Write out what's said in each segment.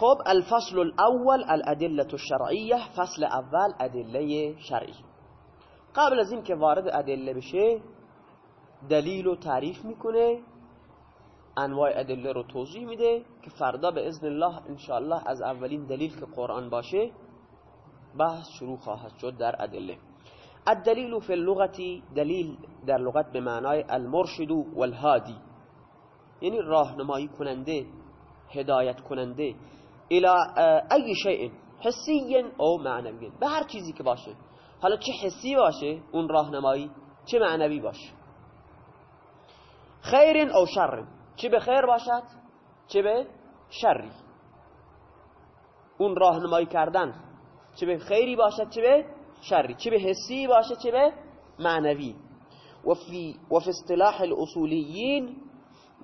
خب الفصل الاول الادله الشرعیه فصل اول ادله شرعی قبل از این که وارد ادله بشه دلیل و تعریف می‌کنه انواع ادله رو توضیح میده که فردا به اذن الله انشاءالله از اولین دلیل که قرآن باشه بحث شروع خواهد شد در ادله. الدلیل فی اللغتی دلیل در لغت به معنای المرشد والهادی. یعنی راهنمایی کننده هدایت کننده. إلى ای شیء حسی أو معنوی به هر چیزی که باشه. حالا چه حسی باشه؟ اون راهنمایی چه معنوی باشه؟ خیر أو شر. چه به خیر باشد؟ چه به شری. اون راهنمایی کردن چه به خیری باشد؟ چه به شری. چه به حسی باشه؟ چه به معنوی. وفي, وفي اصطلاح الأصوليين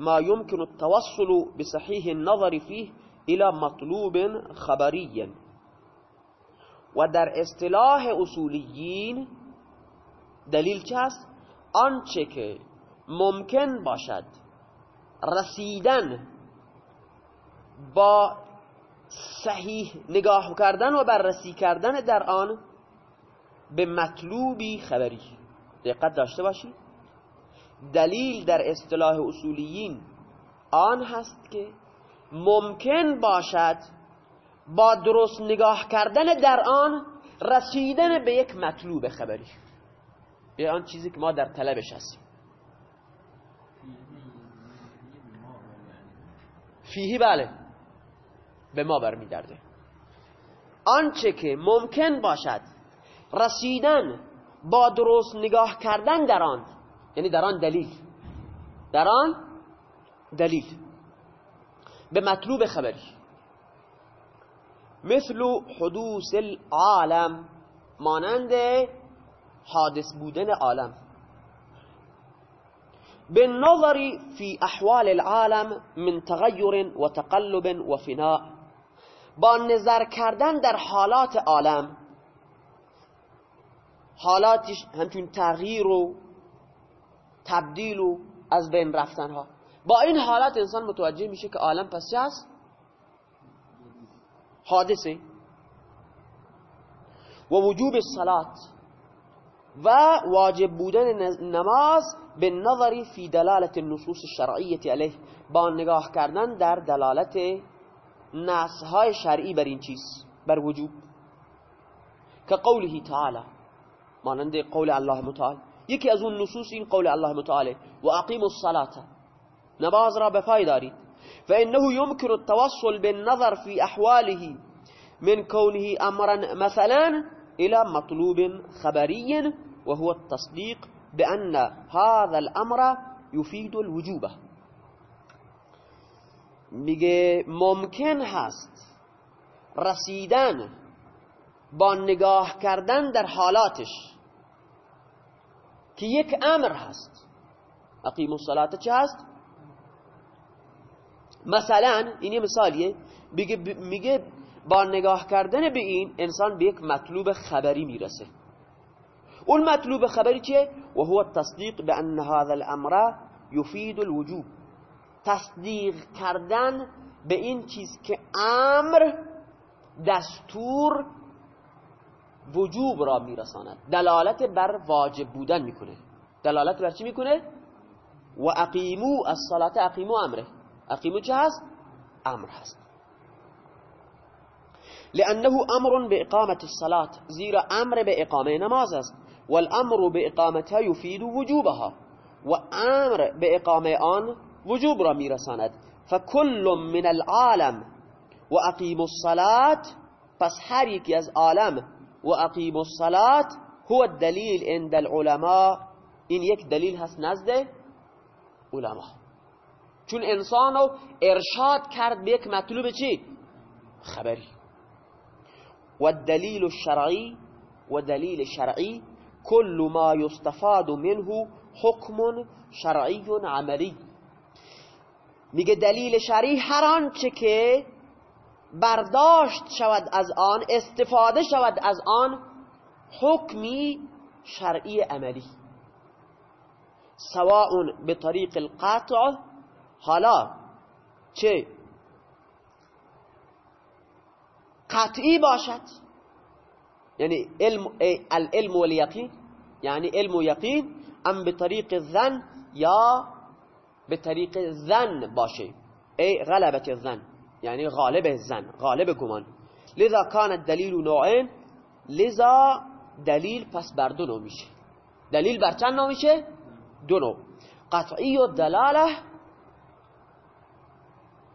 ما يمكن التوصل بصحيح النظر فيه إلى مطلوب خبري. و در اصطلاح اصولیین دلیل چه است؟ آنچه که ممکن باشد رسیدن با صحیح نگاه کردن و بررسی کردن در آن به مطلوبی خبری. دقت داشته باشید. دلیل در اصطلاح اصولیین آن هست که ممکن باشد با درست نگاه کردن در آن رسیدن به یک مطلوب خبری. به آن چیزی که ما در طلبش هستیم. فیهی بله. به ما برمیگرده. آنچه که ممکن باشد رسیدن با درست نگاه کردن در آن یعنی در آن دلیل. در آن دلیل. به مطلوب خبری. مثل حدوث العالم مانند حادث بودن عالم. بالنظر في أحوال العالم من تغير وتقلب وفناء با نظر کردن در حالات عالم حالاتش همچون تغییر و تبدیل و از بین رفتن ها با این حالات انسان متوجه میشه که عالم پس چه هست حادثه. و وجوب الصلاة و واجب بودن نماز به نظری فی دلالت النصوص الشرعیت علیه. با نگاه کردن در دلالت های شرعی بر این چیز بر وجوب. که قوله تعالی مانند قول الله متعال. یکی از اون نصوص این قول الله متعال و اقیم الصلاة. نماز را بپای دارید. فإنه يمكن التوصل بالنظر في أحواله من كونه أمرا مثلا إلى مطلوب خبري وهو التصديق بأن هذا الأمر يفيد الوجوب. میگه ممکن هست رسیدن با نگاه کردن در حالاتش که یک أمر هست. اقیم الصلاة چه هست؟ مثلا این یه مثالیه. میگه با نگاه کردن به این انسان به یک مطلوب خبری می‌رسه. اون مطلوب خبری چیه؟ و هو التصدیق بان هذا الامر يفيد الوجوب. تصدیق کردن به این چیز که امر دستور وجوب را میرساند. دلالت بر واجب بودن می‌کنه. دلالت بر چی می‌کنه؟ و اقیمو الصلاه اقیمو امره. اقیمو چه هست آمر هست لأنه أمر بإقامة الصلاة زير أمر بإقامة نماز است. والأمر بإقامتها يفيد وجوبها. وأمر بإقامة آن وجوب را میرساند فكل من العالم وأقيموا الصلاة پس هر یکی از عالم وأقيموا الصلاة هو الدليل عند العلماء. این یک دلیل هست نزد علما چون انسانو ارشاد کرد به یک مطلوب چی؟ خبری. والدليل الشرعي ودليل شرعي كل ما يستفاد منه حكم شرعي عملي میگه دلیل شرعی هر آنچه که برداشت شود از آن استفاده شود از آن حکمی شرعی عملی. سواء به طریق القطع حالا چه؟ قطعی باشد. یعنی علم العلم والیقین یعنی علم و یقین ام به طریق زن یا به طریق زن باشه. ای غلبت زن یعنی غالب زن غالب گمان. لذا کان دلیل نوعین لذا دلیل پس بر دو نوع میشه. دلیل بر چند نوع میشه؟ دو نوع. قطعی و دلاله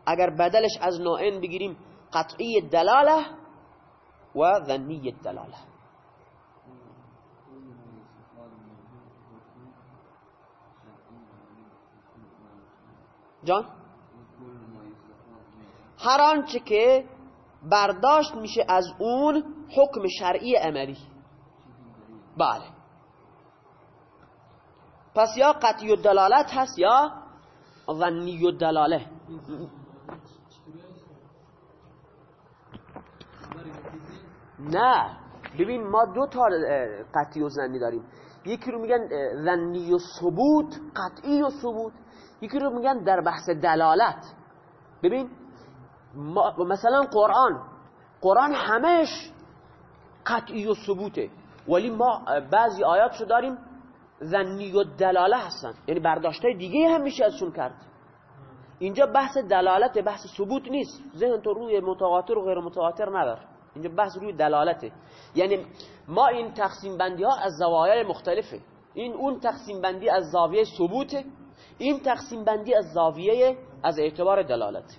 اگر بدلش از نوعین بگیریم قطعی دلاله و ظنی دلاله. جان؟ هر آنچه که برداشت میشه از اون حکم شرعی عملی. بله. پس یا قطعی و دلالت هست یا ظنی و دلاله نه. ببین ما دو تا قطعی و زنی داریم. یکی رو میگن زنی و ثبوت قطعی و ثبوت. یکی رو میگن در بحث دلالت. ببین مثلا قرآن. قرآن همش قطعی و ثبوته. ولی ما بعضی آیات رو داریم زنی و دلاله هستن. یعنی برداشته دیگه هم میشه ازشون کرد. اینجا بحث دلالت بحث ثبوت نیست. ذهن تو روی متواتر و غیر متواتر ندار. اینجا بحث روی دلالته. یعنی ما این تقسیم بندی ها از زوایای مختلفه. این اون تقسیم بندی از زاویه ثبوته این تقسیم بندی از زاویه از اعتبار دلالت.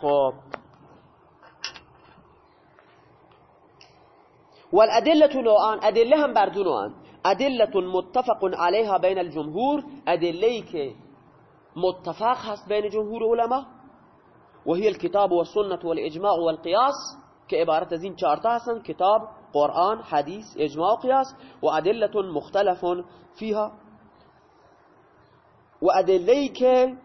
خب. والأدلة نوعان أدلة هم بردو نوعان. أدلة متفق عليها بين الجمهور. أدلة که متفق هست بين جمهور علماء وهي الكتاب والسنة والإجماع والقياس. كعبارة زين چارتا كتاب قرآن حديث إجماع قياس وأدلة مختلف فيها. وأدلة که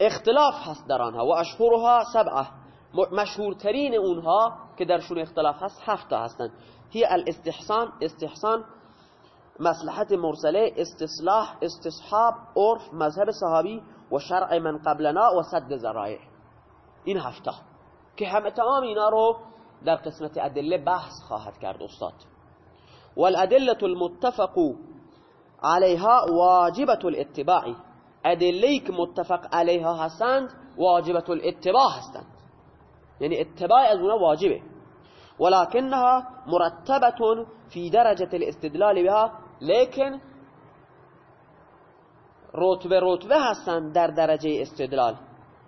اختلاف هست در آنها و اشهرها سبعة. مشهورترین اونها که درشون اختلاف هست هفته هستند هی الاستحسان استحسان مصلحت مرسله استصلاح استصحاب عرف مذهب صحابی و شرع من قبلنا و صد زرائع این هفته که همه تمام اینا رو در قسمت ادله بحث خواهد کرد استاد. والادلة المتفق عليها واجبة الاتباع. ادله متفق علیها هستند واجبة الاتباع هستند. یعنی اتباع از اونها واجبة. ولكنها مرتبة في درجة الاستدلال بها لیکن رتبة رتبة هستند در درجة استدلال.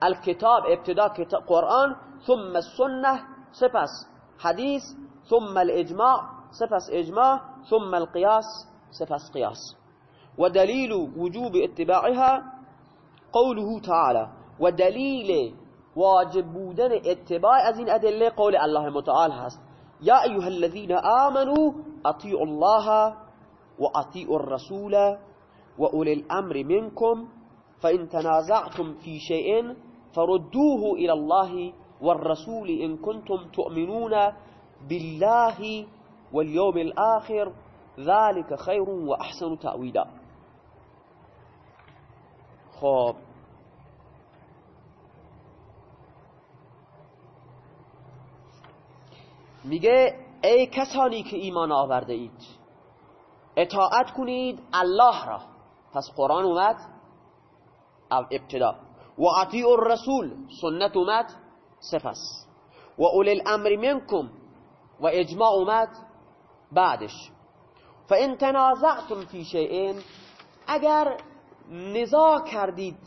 الكتاب ابتدا قرآن ثم السنة سپس حديث ثم الإجماع سپس إجماع ثم القياس سپس قياس. ودليل وجوب اتباعها قوله تعالى ودليل واجب بودن اتباع از این ادله قول الله متعال هست. یا ایها الذين آمنوا اطیعوا الله واطيعوا الرسول واولي الامر منكم فان تنازعتم في شيء فردوه إلى الله والرسول ان كنتم تؤمنون بالله واليوم الآخر ذلك خير وأحسن تأويلا خب میگه ای کسانی که ایمان آورده اید اطاعت کنید الله را. پس قرآن اومد ابتدا. و اطیع الرسول. سنت اومد سپس. و اولی الامر منکم. و اجماع اومد بعدش. فان تنازعتم فی شیئین اگر نزاع کردید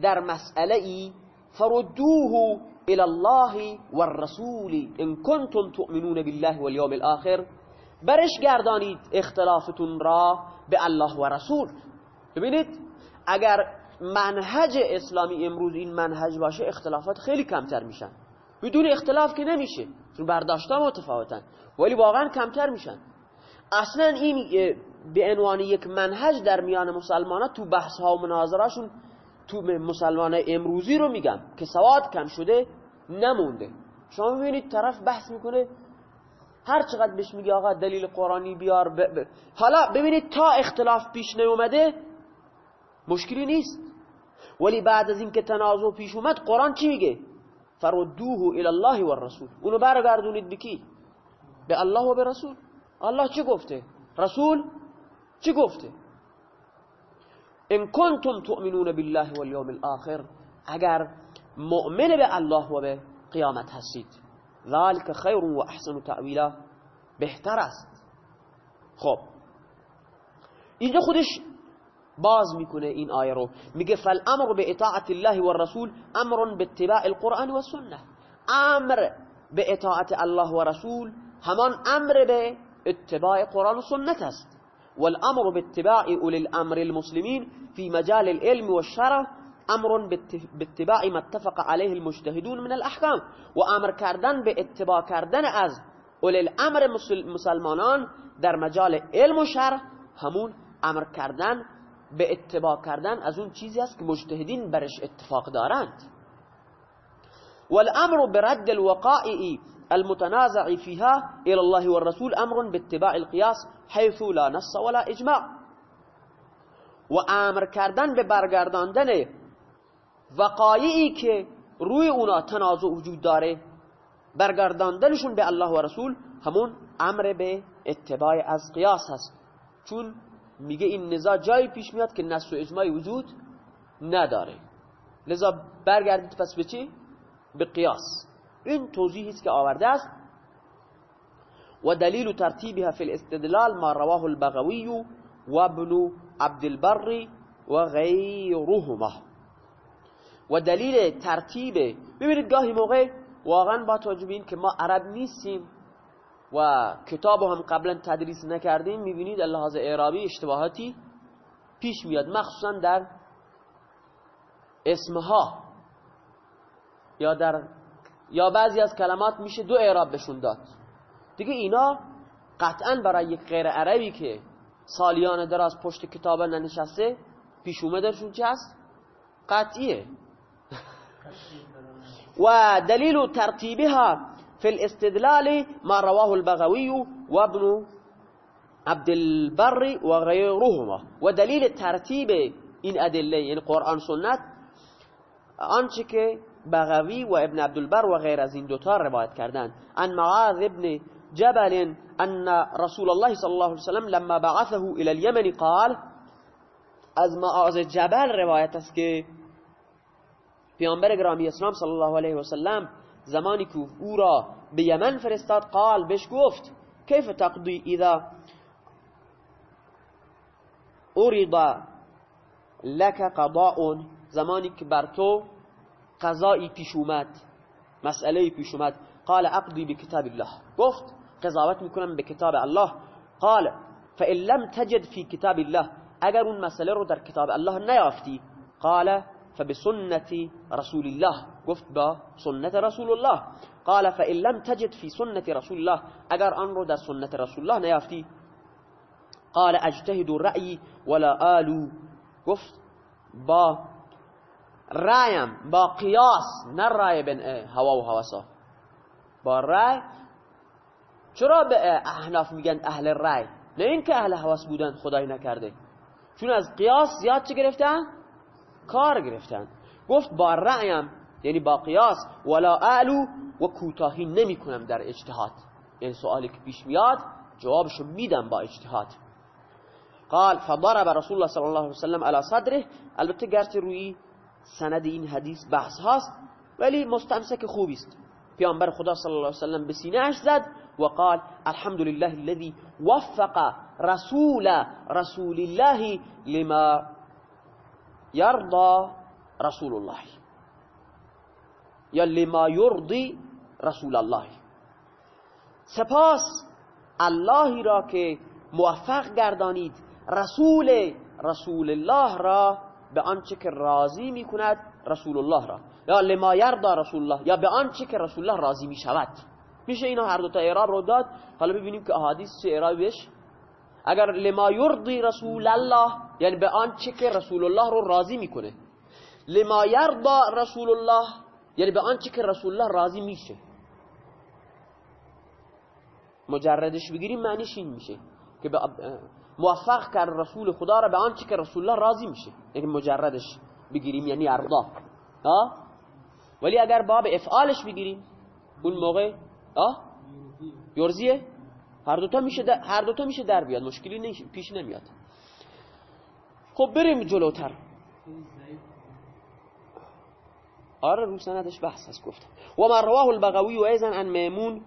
در مسئله ای فردوه الى الله والرسول ان کنتم تؤمنون بالله واليوم الاخر برش گردانید اختلافتون را به الله و رسول. ببینید اگر منهج اسلامی امروز این منهج باشه اختلافات خیلی کمتر میشن. بدون اختلاف که نمیشه. چون برداشتها متفاوتن. ولی واقعا کمتر میشن. اصلا این به عنوان یک منهج در میان مسلمان ها تو بحث ها و مناظراشون تو مسلمان امروزی رو میگم که سواد کم شده نمونده. شما می‌بینید طرف بحث می‌کنه هر چقدر بهش میگه آقا دلیل قرآنی بیار ب... حالا ببینید تا اختلاف پیش نیومده مشکلی نیست. ولی بعد از اینکه تنازع پیش اومد قرآن چی میگه؟ فردوه الى الله و الرسول. اونو برگردونید بکی به الله و به رسول. الله چی گفته؟ رسول چی گفته؟ ان کنتم تؤمنون بالله والیوم الاخر. اگر مؤمن به الله و به قیامت هستید. ذلك خیر و احسن تعویلا بهتر است. خب. اینجا خودش باز میکنه این آیه رو. میگه فالامر به اطاعت الله و الرسول أمر به اتباع القرآن و سنه أمر به اطاعت الله و رسول همان أمر به اتباع قرآن و سنت است. والامر باتباع اولي الامر المسلمين في مجال العلم والشرع أمر باتباع ما اتفق عليه المجتهدون من الاحکام و أمر کردن به از اول الأمر مسلمانان در مجال علم و شرع همون أمر کردن به اتباع کردن از اون چیزی است که مجتهدین برش اتفاق دارند. والأمر برد الوقائع المتنازع فيها إلى الله والرسول أمر باتباع القياس حيث لا نص ولا إجماع. و أمر کردن به برگرداندن وقایعی که روی اونا تنازع وجود داره برگرداندنشون به الله و رسول همون امر به اتباع از قیاس هست. چون میگه این نزاع جایی پیش میاد که نص و اجماعی وجود نداره. لذا برگردید پس به چی؟ به قیاس. این توضیحی است که آورده است. و دلیل ترتیبها فی الاستدلال ما رواه البغوی و ابن عبد البر و غیرهما. و دلیل ترتیب. ببینید گاهی موقع واقعا با توجه که ما عرب نیستیم و کتاب هم قبلا تدریس نکردیم می‌بینید لحاظ اعرابی اشتباهاتی پیش میاد مخصوصا در اسمها یا در یا بعضی از کلمات میشه دو اعراب بشون داد. دیگه اینا قطعا برای یک غیر عربی که سالیان دراز پشت کتاب ننشسته پیش اومدشون چه هست؟ قطعیه. و دلیل ترتیبها في الاستدلال ما رواه البغوي وابن عبد البر وغيرهما. ودليل ترتيب این أدلة یعنی قرآن سنت آنچه که بغوی و ابن عبدالبر و غیر از این دوتا روایت کردن ان معاذ ابن جبل أن رسول الله صلی الله علیه وسلم لما بعثه إلى اليمن قال از معاذ جبل روایت است که پیامبر گرامی اسلام صلی الله علیه و سلم زمانی که أو را به یمن فرستاد قال بهش گفت کیف تقضی اذا ارید لك قضاء؟ زمانی که بر تو قضایی پیش اومد مسئله پیش اومد. قال اقضی بکتاب الله. گفت قضاوت میکنم به کتاب الله. قال فإن لم تجد في كتاب الله اگر اون مسئله رو در کتاب الله نیافتی. قال فبسنة رسول الله. گفت با سنت رسول الله. قال فإن لم تجد في سنة رسول الله. اگر آن رو در سنت رسول الله نیافتی قال أجتهد رأی ولا آلو گفت با رایم با قیاس نه رای بین هوا و هواسا با رای چرا به احناف میگن أهل رأی؟ نه اینکه أهل حواس بودن خدای نکرده. چون از قیاس زیاد چه گرفتن؟ کار گرفتن. گفت با رأیم یعنی با قیاس ولا اعلو و کوتاهی نمی کنم در اجتهاد. یعنی سوالی که پیش میاد جوابشو میدم با اجتهاد. قال فضرب رسول الله صلی الله علیه وسلم على صدره. البته گرچه روی سند این حدیث بحث هاست ولی مستمسک خوبی است پیامبر خدا صلی الله علیه وسلم به سینه‌اش زد و قال الحمد لله الذي وفق رسول رسول الله لما يرضى رسول الله. یا لما یرضی رسول الله. سپاس اللهی را که موفق گردانید. رسول رسول الله را به آنچه که راضی می کند رسول الله را. یا لما یردا رسول الله یا به آنچه که رسول الله راضی می شود میشه اینا هر دو تا اعراب رو داد؟ حالا ببینیم که احادیث چه اعرابش اگر لما یرضی رسول الله یعنی به آنچه که رسول الله رو راضی می‌کنه. لما یرضا رسول الله یعنی به آنچه که رسول الله راضی میشه. مجردش بگیریم معنیش این میشه که موفق کرد رسول خدا را به آنچه که رسول الله راضی میشه. یعنی مجردش بگیریم یعنی ارضا ها ولی اگر باب افعالش بگیریم اون موقع آه یورزیه هر دوتا میشه هر میشه در بیاد. مشکلی پیش نمیاد. خب بریم جلوتر. آره رو سندش بحث هست گفتم. و من البغوی و ایزن ان میمون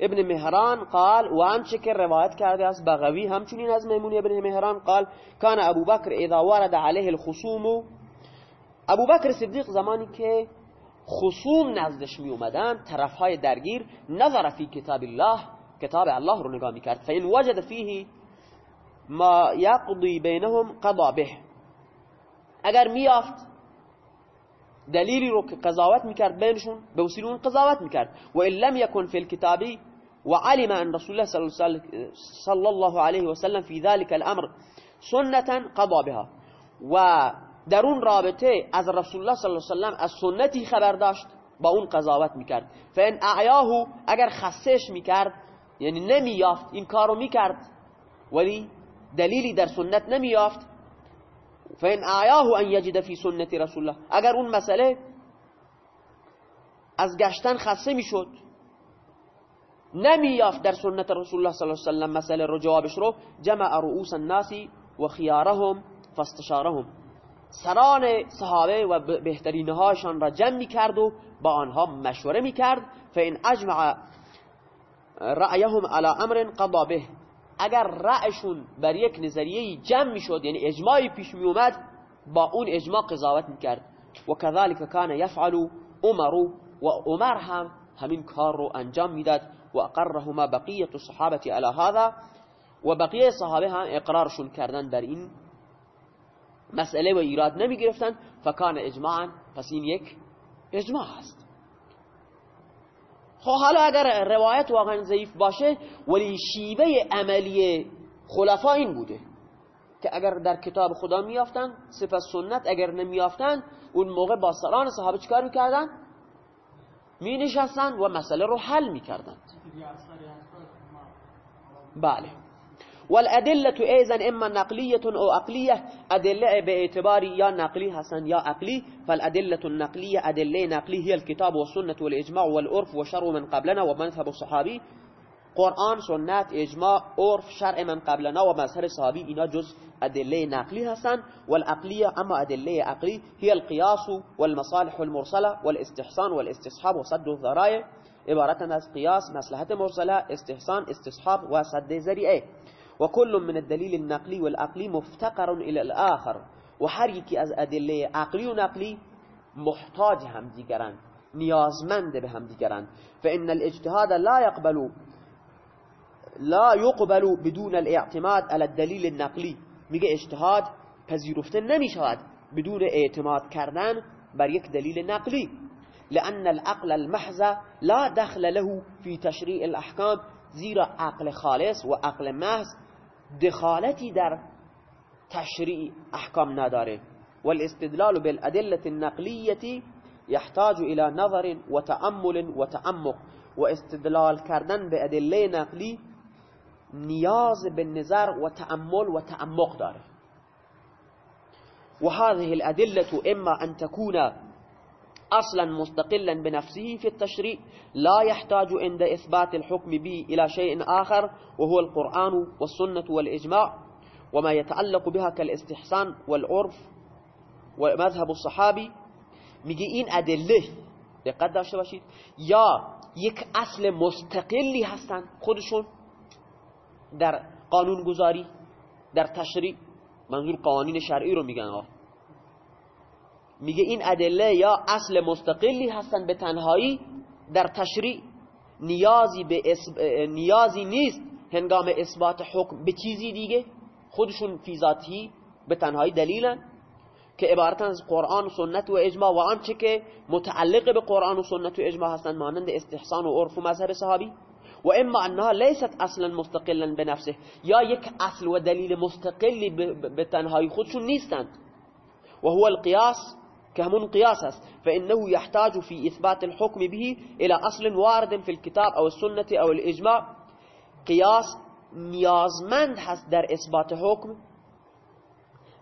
ابن مهران قال و آنچه که روایت کرده از بغوی همچنین از میمون ابن مهران قال کان ابو بکر اذا ورد عليه الخصوم. ابو بکر صدیق زمانی که خصوم نزدش می اومدن طرف درگیر نظر فی کتاب الله کتاب الله رو نگاه می‌کرد. فین وجد فیه ما یقضی بینهم قضا به. اگر میافت دلیلی رو که قضاوت میکرد بینشون به وسیله اون قضاوت میکرد. و ان لم يكن في الكتاب وعلم ان رسول الله صلى الله عليه وسلم في ذلك الامر سنة قضا بها. و در اون رابطه از رسول الله صلی الله علیه وسلم از سنتی خبر داشت با اون قضاوت میکرد. فان اعیاه اگر خصش میکرد یعنی نمیافت این کارو میکرد ولی دلیلی در سنت نمیافت. فان اعیاه ان یجد فی سنت رسول الله. اگر اون مسئله از گشتن خصه می‌شد نمیافت در سنت رسول الله صلی الله علیه وسلم مسئله رو جوابش رو. جمع رؤوس الناس و خیارهم فاستشارهم. سران صحابه و بهترین هاشان را جمع می کرد و با آنها مشوره می کرد فإن اجمع رأیهم على امر قضا به. اگر رأیشون بر یک نظریه جمع می شد یعنی اجماعی پیش می اومد با اون اجماع قضاوت می کرد و كذلك کان یفعل عمر و عمر هم همین کار رو انجام میداد. و اقرهما بقیة الصحابة على هذا. و بقیه صحابه هم اقرارشون کردن در این مسئله و ایراد نمی گرفتن فکان اجماعا پس این یک اجماع هست. خب حالا اگر روایت واقعا ضعیف باشه ولی شیوه عملی خلفا این بوده که اگر در کتاب خدا میافتن سپس سنت اگر نمیافتن اون موقع با سران صحابه چکار می‌کردن؟ می نشستن و مسئله رو حل می‌کردن بله. والأدلة أيضا إما نقلية أو عقلية أدلة باعتبار يا نقلي حسن يا عقلي فالأدلة النقلية أدلة نقلي هي الكتاب والسنة والإجماع والعرف وشرع من قبلنا ومذهب الصحابي. قرآن سنت إجماع عرف شرع من قبلنا ومذهب الصحابي إنا جز أدلة نقلي حسن. والعقلية أما أدلة عقلي هي القياس والمصالح المرسلة والإستحسان والاستصحاب وصد الذرائع. عبارة از قياس مصلحة مرسلة استحسان استصحاب وصد ذريعة. وكل من الدليل النقلي والعقلي مفتقر إلى الآخر. يكي از أدلة عقلي ونقلي محتاج هم دیگرن نیازمند به هم دیگرن فإن الاجتهاد لا يقبل لا يقبل بدون الاعتماد على الدليل النقلي. میگه اجتهاد پذیرفته نمیشود بدون اعتماد کردن بر یک دلیل نقلی. لأن العقل المحض لا دخل له في تشريع الأحكام زیرا عقل خالص و عقل محض دخالتی در تشریع احکام نداره. والاستدلال بالأدلة النقلية يحتاج إلى نظر وتأمل وتعمق. واستدلال کردن به ادله نقلی نیاز به نظر و تأمل و تعمق داره. وهذه الأدلة إما أن تكون أصلا مستقلا بنفسه في التشريع لا يحتاج عند إثبات الحكم به إلى شيء آخر وهو القرآن والسنة والإجماع وما يتعلق بها كالاستحسان والعرف ومذهب الصحابي. این أدلة دقت داشته باشید یا یک أصل مستقلی هستن خودشون در قانون گذاری در تشریع منظور قوانین شرعی رو میگن آه میگه این ادله یا اصل مستقلی هستن به تنهایی در تشریع. نیازی به نیازی نیست هنگام اثبات حکم به چیزی دیگه. خودشون فی ذاتی به تنهایی دلیلن که عبارت از قرآن و سنت و اجماع و آنچه که متعلق به قرآن و سنت و اجماع هستند مانند استحسان و عرف و مذهب صحابی. و اما انها لیست اصلا مستقلا به نفسه. یا یک اصل و دلیل مستقلی به تنهایی خودشون نیستند. و هو القیاس كهمون قياس فإنه يحتاج في إثبات الحكم به إلى أصل وارد في الكتاب أو السنة أو الإجماع. قیاس نیازمند هست در إثبات حکم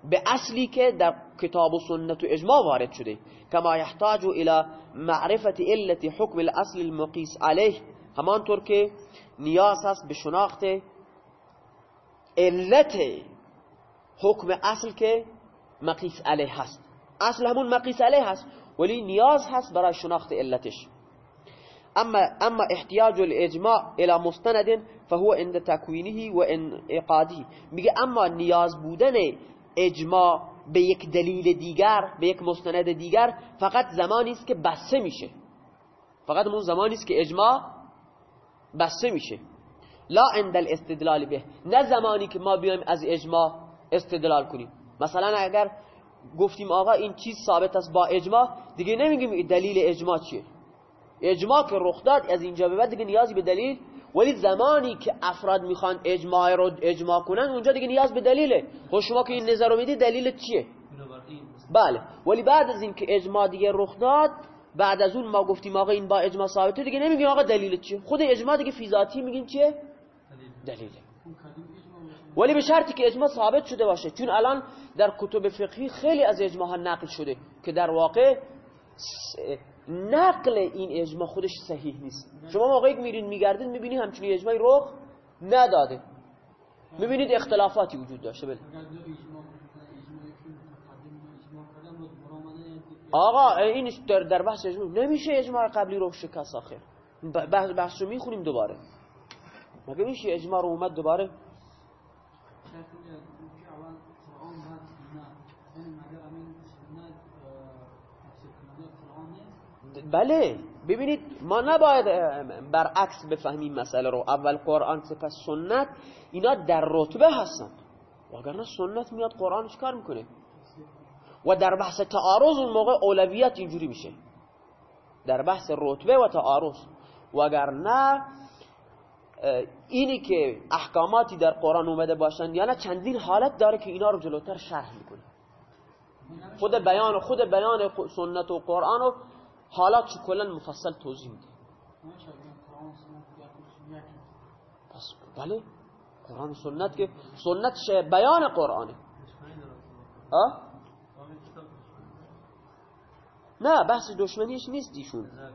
به که در کتاب و اجماع وارد شده. کما یحتاج إلى معرفت علت حکم الأصل المقیس علیه. همانطور که نیاز هست به شناخت علت حکم اصل که مقیس علیه هست. اصل همون مقیس علیه هست ولی نیاز هست برای شناخت علتش. اما اما احتیاج الاجماع الى مستند فهو عند تکوینه و انعقاده. میگه اما نیاز بودن اجماع به یک دلیل دیگر به یک مستند دیگر فقط زمانی است که بسته میشه. فقط اون زمانی است که اجماع بسته میشه. لا عند الاستدلال به. نه زمانی که ما بیایم از اجماع استدلال کنیم. مثلا اگر گفتیم آقا این چیز ثابت است با اجماع. دیگه نمیگیم دلیل اجماع چیه. اجماع که رخ داد از اینجا به بعد دیگه نیازی به دلیل. ولی زمانی که افراد می‌خوان اجماع رو اجماع کنن اونجا دیگه نیاز به دلیله. خب شما که این نظر رو میدی دلیل چیه؟ بله. ولی بعد از این که اجماع دیگه رخ داد بعد از اون ما گفتیم آقا این با اجماع ثابته دیگه نمیگیم آقا دلیل چیه. خود اجماع دیگه فی ذاتی میگیم چیه؟ دلیله ولی به شرطی که اجماع ثابت شده باشه. چون الان در کتب فقهی خیلی از اجماع ها نقل شده که در واقع نقل این اجماع خودش صحیح نیست. شما موقعی که میرین میگردین می‌بینید همچنین اجماعی رخ نداده. می‌بینید اختلافاتی وجود داشته. بله. آقا این در, در بحث اجماع نمیشه اجماع قبلی رو شکست آخر. بحث رو می‌خونیم دوباره. مگه میشه اجماع رو اومد دوباره؟ بله ببینید ما نباید برعکس بفهمیم مسئله رو. اول قرآن سپس سنت. اینا در رتبه هستن. وگرنه سنت میاد قرآن کار می‌کنه؟ و در بحث تعارض اون موقع اولویت اینجوری میشه. در بحث رتبه و تعارض. وگرنه اینی که احکاماتی در قرآن اومده باشن یا نه چندین حالت داره که اینا رو جلوتر شرح می‌کنه. خود بیان خود بیان سنت و قرآن رو حالات کلا مفصل توضیح میده. پس بله قرآن و سنت که سنت بیان قرآنه؟ نه بحث دشمنیش نیست ایشون.